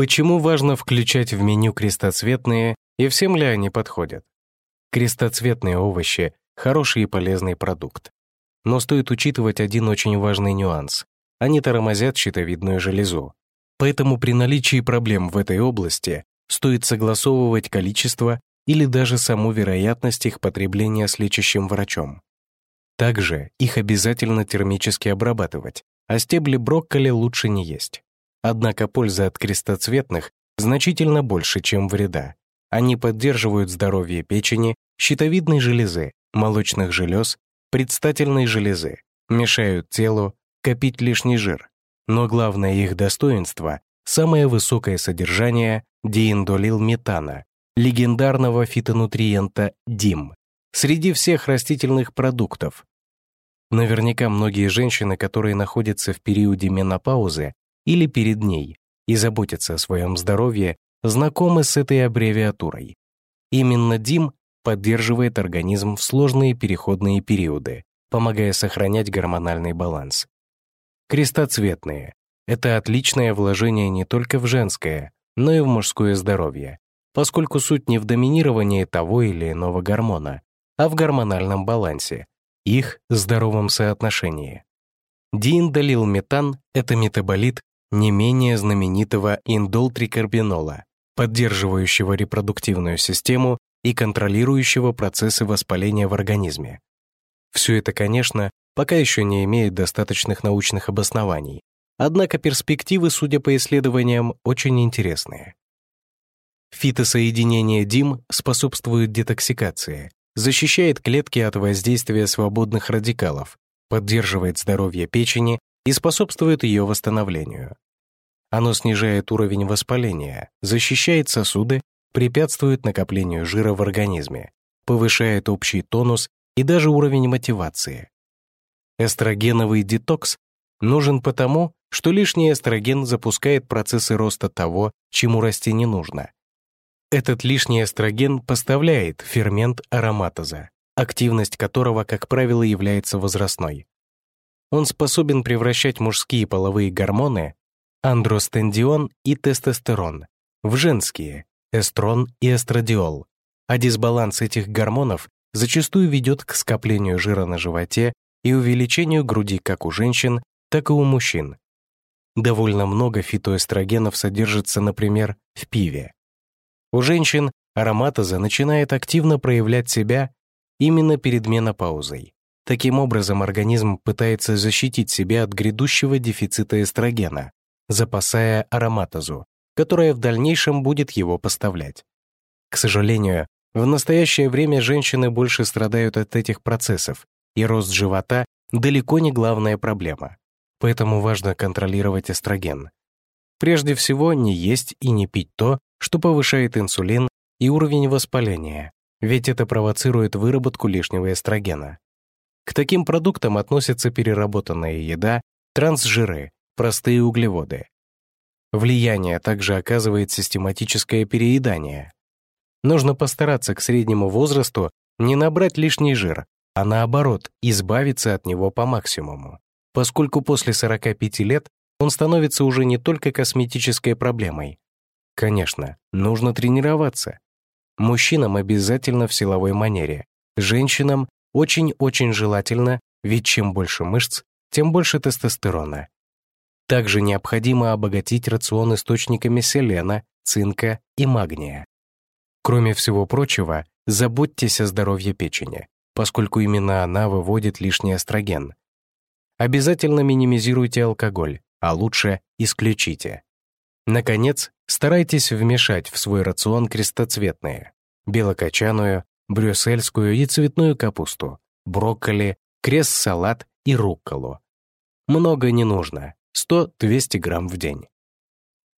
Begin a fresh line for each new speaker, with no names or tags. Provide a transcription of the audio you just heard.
Почему важно включать в меню крестоцветные и всем ли они подходят? Крестоцветные овощи — хороший и полезный продукт. Но стоит учитывать один очень важный нюанс. Они тормозят щитовидную железу. Поэтому при наличии проблем в этой области стоит согласовывать количество или даже саму вероятность их потребления с лечащим врачом. Также их обязательно термически обрабатывать, а стебли брокколи лучше не есть. Однако польза от крестоцветных значительно больше, чем вреда. Они поддерживают здоровье печени, щитовидной железы, молочных желез, предстательной железы, мешают телу копить лишний жир. Но главное их достоинство — самое высокое содержание дииндолилметана, легендарного фитонутриента ДИМ, среди всех растительных продуктов, Наверняка многие женщины, которые находятся в периоде менопаузы или перед ней и заботятся о своем здоровье, знакомы с этой аббревиатурой. Именно ДИМ поддерживает организм в сложные переходные периоды, помогая сохранять гормональный баланс. Крестоцветные — это отличное вложение не только в женское, но и в мужское здоровье, поскольку суть не в доминировании того или иного гормона, а в гормональном балансе, их здоровом соотношении. Дииндолилметан — это метаболит не менее знаменитого индолтрикарбинола, поддерживающего репродуктивную систему и контролирующего процессы воспаления в организме. Все это, конечно, пока еще не имеет достаточных научных обоснований, однако перспективы, судя по исследованиям, очень интересные. Фитосоединение ДИМ способствует детоксикации, защищает клетки от воздействия свободных радикалов, поддерживает здоровье печени и способствует ее восстановлению. Оно снижает уровень воспаления, защищает сосуды, препятствует накоплению жира в организме, повышает общий тонус и даже уровень мотивации. Эстрогеновый детокс нужен потому, что лишний эстроген запускает процессы роста того, чему расти не нужно, этот лишний эстроген поставляет фермент ароматоза, активность которого, как правило, является возрастной. Он способен превращать мужские половые гормоны андростендион и тестостерон в женские эстрон и эстрадиол, а дисбаланс этих гормонов зачастую ведет к скоплению жира на животе и увеличению груди как у женщин, так и у мужчин. Довольно много фитоэстрогенов содержится, например, в пиве. У женщин ароматоза начинает активно проявлять себя именно перед менопаузой. Таким образом, организм пытается защитить себя от грядущего дефицита эстрогена, запасая ароматозу, которая в дальнейшем будет его поставлять. К сожалению, в настоящее время женщины больше страдают от этих процессов, и рост живота далеко не главная проблема. Поэтому важно контролировать эстроген. Прежде всего, не есть и не пить то, что повышает инсулин и уровень воспаления, ведь это провоцирует выработку лишнего эстрогена. К таким продуктам относятся переработанная еда, трансжиры, простые углеводы. Влияние также оказывает систематическое переедание. Нужно постараться к среднему возрасту не набрать лишний жир, а наоборот, избавиться от него по максимуму, поскольку после 45 лет он становится уже не только косметической проблемой, Конечно, нужно тренироваться. Мужчинам обязательно в силовой манере. Женщинам очень-очень желательно, ведь чем больше мышц, тем больше тестостерона. Также необходимо обогатить рацион источниками селена, цинка и магния. Кроме всего прочего, заботьтесь о здоровье печени, поскольку именно она выводит лишний эстроген. Обязательно минимизируйте алкоголь, а лучше исключите. Наконец, старайтесь вмешать в свой рацион крестоцветные, белокочаную, брюссельскую и цветную капусту, брокколи, крест-салат и рукколу. Много не нужно, 100-200 грамм в день.